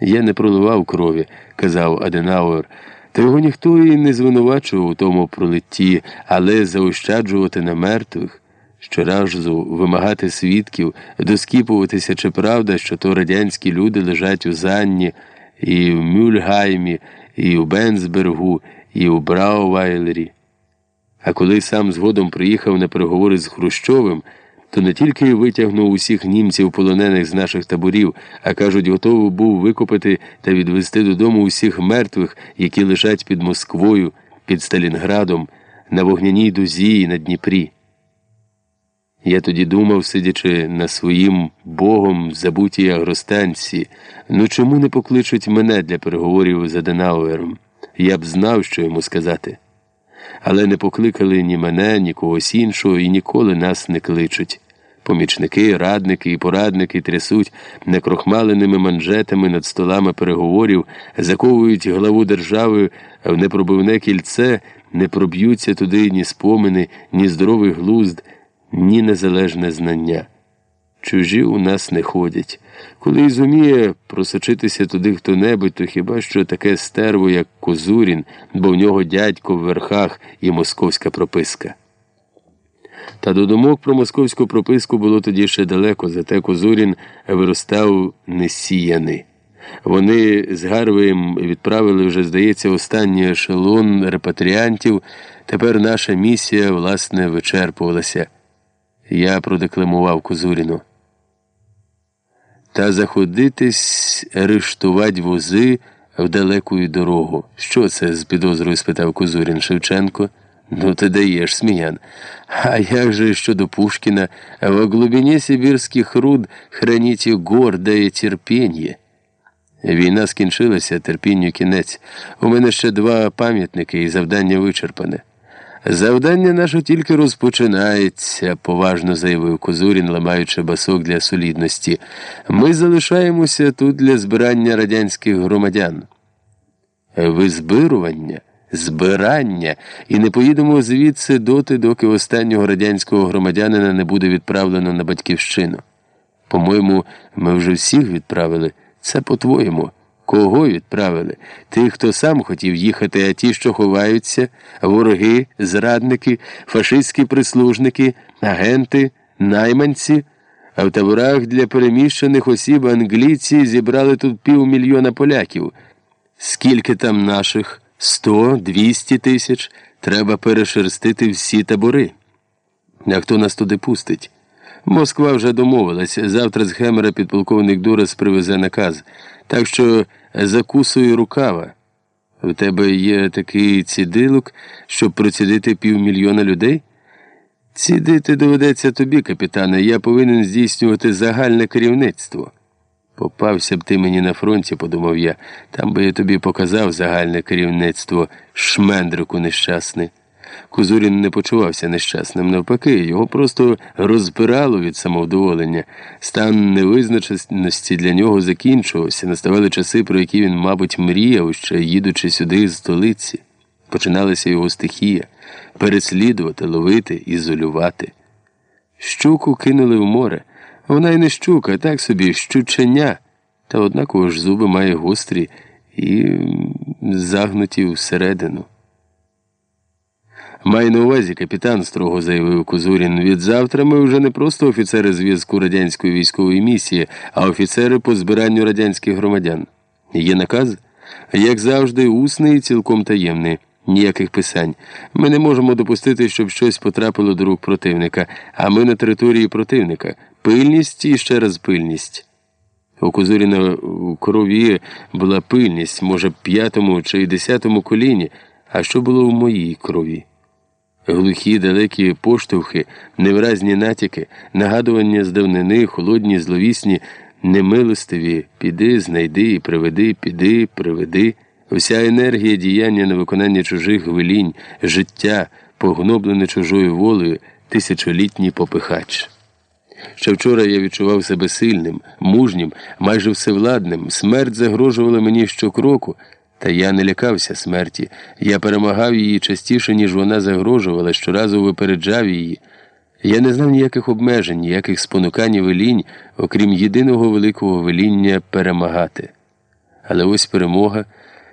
Я не проливав крові, казав Аденауер, та його ніхто і не звинувачував у тому пролитті, але заощаджувати на мертвих, щоразу вимагати свідків, доскіпуватися, чи правда, що то радянські люди лежать у Занні, і в Мюльгаймі, і в Бенсбергу, і у Браувайлері. А коли сам згодом приїхав на переговори з Хрущовим, то не тільки витягнув усіх німців полонених з наших таборів, а кажуть, готовий був викопати та відвести додому усіх мертвих, які лежать під Москвою, під Сталінградом, на вогняній дузі і на Дніпрі. Я тоді думав, сидячи на своїм богом забутій агростанції, ну чому не покличуть мене для переговорів з Аденауером? Я б знав, що йому сказати. Але не покликали ні мене, ні когось іншого і ніколи нас не кличуть. Помічники, радники і порадники трясуть некрохмаленими манжетами над столами переговорів, заковують главу держави в непробивне кільце, не проб'ються туди ні спомини, ні здоровий глузд, ні незалежне знання. Чужі у нас не ходять. Коли й зуміє просочитися туди хто-небудь, то хіба що таке стерво, як Козурін, бо в нього дядько в верхах і московська прописка. Та до думок про московську прописку було тоді ще далеко, зате Козурін виростав несіяний. Вони з Гарвеєм відправили вже, здається, останній ешелон репатріантів. Тепер наша місія, власне, вичерпувалася. Я продекламував Козуріну. Та заходитись, арештувати вози в далекую дорогу. Що це? з підозрою спитав Козурін Шевченко. Ну, ти даєш, сміян. А як же щодо Пушкіна, во глубине сибірських руд храніте гордое терпіння? Війна скінчилася, терпінню кінець. У мене ще два пам'ятники і завдання вичерпане. Завдання наше тільки розпочинається, поважно заявив Козурін, ламаючи басок для солідності. Ми залишаємося тут для збирання радянських громадян. Визбирування, збирання, і не поїдемо звідси доти, доки останнього радянського громадянина не буде відправлено на батьківщину. По-моєму, ми вже всіх відправили. Це по-твоєму. Кого відправили? Тих, хто сам хотів їхати, а ті, що ховаються, вороги, зрадники, фашистські прислужники, агенти, найманці. А в таборах для переміщених осіб англійці зібрали тут півмільйона поляків. Скільки там наших? Сто, двісті тисяч. Треба перешерстити всі табори. А хто нас туди пустить? Москва вже домовилася. Завтра з Хемера підполковник Дурас привезе наказ. Так що закусуй рукава. У тебе є такий цідилок, щоб процідити півмільйона людей? Цідити доведеться тобі, капітане. Я повинен здійснювати загальне керівництво. Попався б ти мені на фронті, подумав я, там би я тобі показав загальне керівництво шмендрику нещасний. Кузурін не почувався нещасним. Навпаки, його просто розбирало від самовдоволення. Стан невизначеності для нього закінчувався. Наставали часи, про які він, мабуть, мріяв, ще їдучи сюди з столиці. Починалася його стихія переслідувати, ловити, ізолювати. Щуку кинули в море. Вона й не щука, так собі щученя. Та однаково ж зуби має гострі і загнуті всередину. Маю на увазі, капітан, строго заявив Козурін. Відзавтра ми вже не просто офіцери зв'язку радянської військової місії, а офіцери по збиранню радянських громадян. Є наказ? Як завжди, усний і цілком таємний. Ніяких писань. Ми не можемо допустити, щоб щось потрапило до рук противника, а ми на території противника. Пильність і ще раз пильність. У Козуріна в крові була пильність, може, п'ятому чи десятому коліні, а що було в моїй крові? Глухі, далекі поштовхи, невразні натяки, нагадування з давнини, холодні, зловісні, немилостиві, піди, знайди і приведи, піди, приведи. Вся енергія діяння на виконання чужих велінь, життя, погноблене чужою волею, тисячолітній попихач. Ще вчора я відчував себе сильним, мужнім, майже всевладним. Смерть загрожувала мені щокроку. Та я не лякався смерті. Я перемагав її частіше, ніж вона загрожувала, щоразу випереджав її. Я не знав ніяких обмежень, ніяких спонукань і велінь, окрім єдиного великого веління перемагати. Але ось перемога.